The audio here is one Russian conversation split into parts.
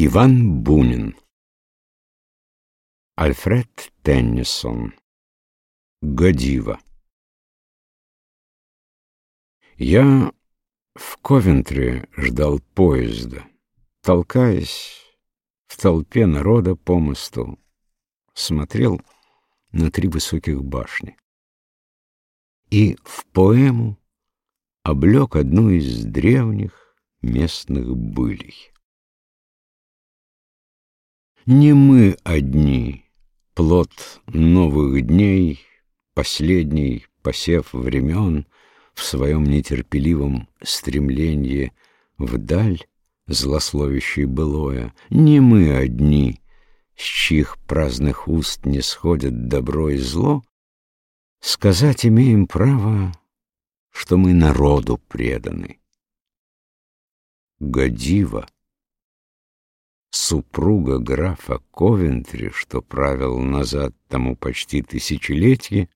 Иван Бунин Альфред Теннисон Годива Я в Ковентри ждал поезда, толкаясь в толпе народа по мосту, смотрел на три высоких башни. И в поэму облег одну из древних местных былей. Не мы одни, плод новых дней, Последний посев времен В своем нетерпеливом стремлении Вдаль злословящей былое, Не мы одни, с чьих праздных уст Не сходят добро и зло, Сказать имеем право, что мы народу преданы. Годива — супруга графа Ковентри, что правил назад тому почти тысячелетие,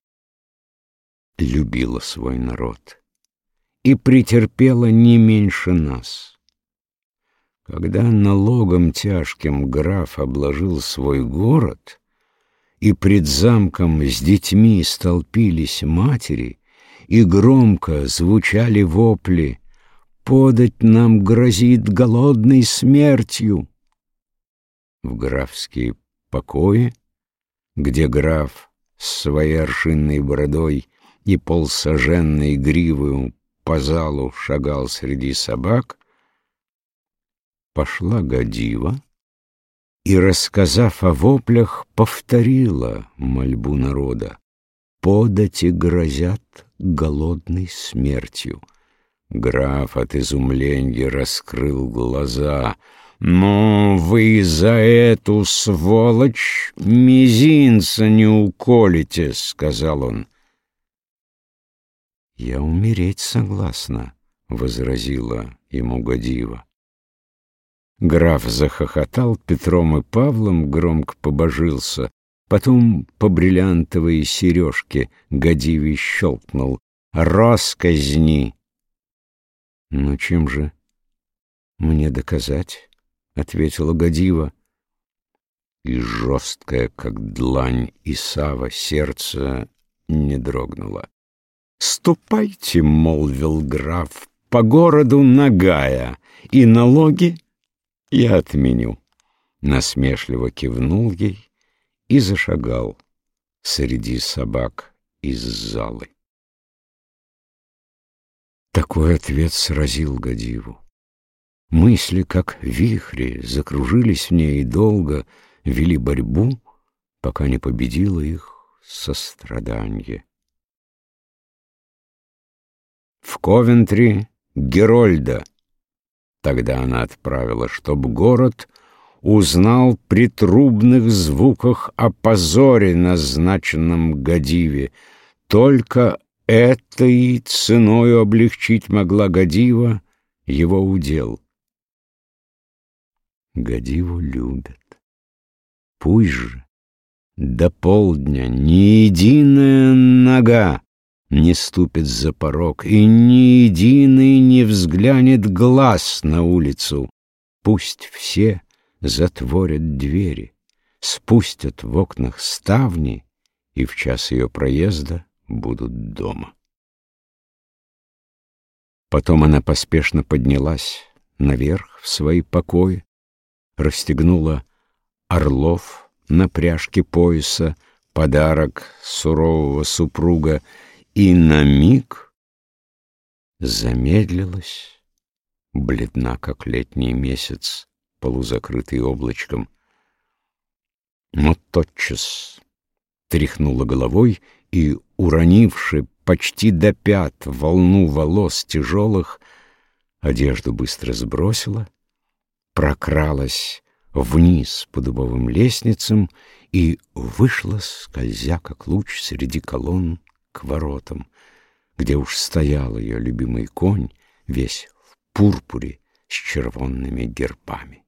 любила свой народ и претерпела не меньше нас. Когда налогом тяжким граф обложил свой город, и пред замком с детьми столпились матери, и громко звучали вопли «Подать нам грозит голодной смертью!» В графские покои, где граф с своей аршинной бородой и полсоженной гривою по залу шагал среди собак, пошла Годива и, рассказав о воплях, повторила мольбу народа. Подати грозят голодной смертью. Граф от изумления раскрыл глаза — но вы за эту сволочь мизинца не уколите, — сказал он. Я умереть согласна, — возразила ему Годива. Граф захохотал, Петром и Павлом громко побожился, потом по бриллиантовой сережке Годиве щелкнул. «Росказни!» «Ну чем же мне доказать?» — ответила Годива. И жесткое, как длань Исава, сердце не дрогнуло. «Ступайте», — молвил граф, — «по городу нагая, и налоги я отменю». Насмешливо кивнул ей и зашагал среди собак из залы. Такой ответ сразил Годиву. Мысли, как вихри, закружились в ней и долго вели борьбу, пока не победило их состраданье. В Ковентри Герольда тогда она отправила, чтоб город узнал при трубных звуках о позоре, назначенном Годиве. Только этой ценою облегчить могла Годива его удел. Годиву любят. Пусть же до полдня ни единая нога не ступит за порог, и ни единый не взглянет глаз на улицу. Пусть все затворят двери, спустят в окнах ставни и в час ее проезда будут дома. Потом она поспешно поднялась наверх в свои покои, расстегнула орлов на пряжке пояса, подарок сурового супруга, и на миг замедлилась, бледна, как летний месяц, полузакрытый облачком. Но тотчас тряхнула головой и, уронивши почти до пят волну волос тяжелых, одежду быстро сбросила — прокралась вниз по дубовым лестницам и вышла, скользя как луч среди колонн к воротам, где уж стоял ее любимый конь, весь в пурпуре с червонными гербами.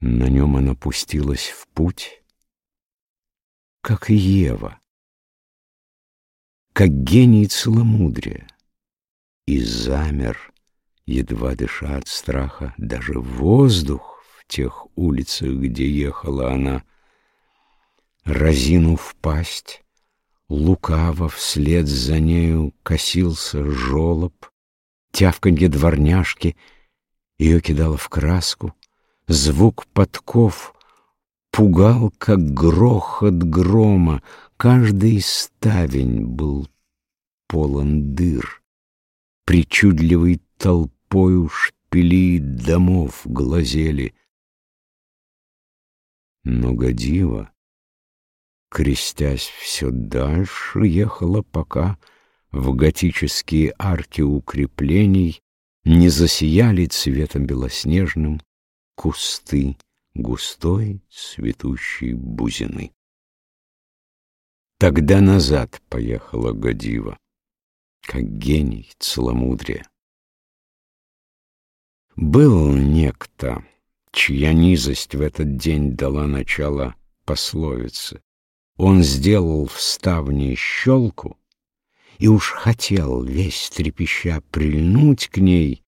На нем она пустилась в путь, как Ева, как гений целомудрия, и замер Едва дыша от страха, даже воздух в тех улицах, где ехала она, разинув пасть, лукаво вслед за нею косился жолоб, тявканье дворняжки ее кидало в краску, звук подков пугал, как грохот грома, каждый ставень был полон дыр, причудливой толпою шпили домов глазели. Но годива, крестясь все дальше, ехала пока в готические арки укреплений не засияли цветом белоснежным кусты густой цветущей бузины. Тогда назад поехала Годива, как гений целомудрия. Был некто, чья низость в этот день дала начало пословице. Он сделал в ставне щелку и уж хотел, весь трепеща, прильнуть к ней,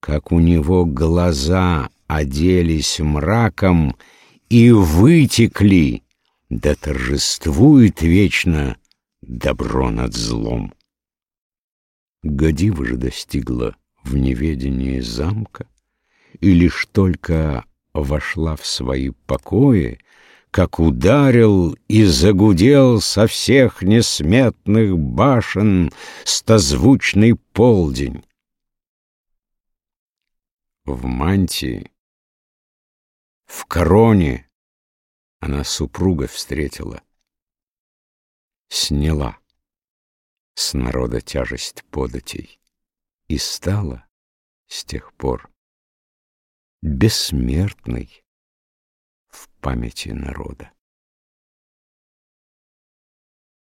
как у него глаза оделись мраком и вытекли, да торжествует вечно добро над злом. Годива же достигла в неведении замка, и лишь только вошла в свои покои, как ударил и загудел со всех несметных башен стозвучный полдень. В мантии, в короне она супруга встретила, сняла с народа тяжесть податей и стала с тех пор бессмертной в памяти народа.